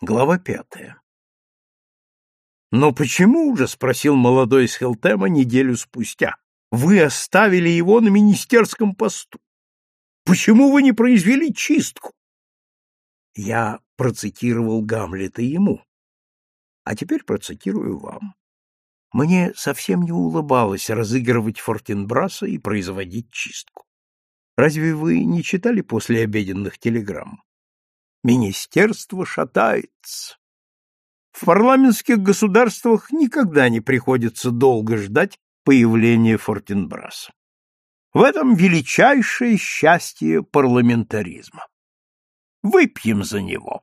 Глава пятая. «Но почему же, — спросил молодой из Хелтема неделю спустя, — вы оставили его на министерском посту? Почему вы не произвели чистку?» Я процитировал Гамлета ему, а теперь процитирую вам. Мне совсем не улыбалось разыгрывать Фортенбраса и производить чистку. Разве вы не читали после обеденных телеграмм? Министерство шатается. В парламентских государствах никогда не приходится долго ждать появления Фортенбраса. В этом величайшее счастье парламентаризма. Выпьем за него.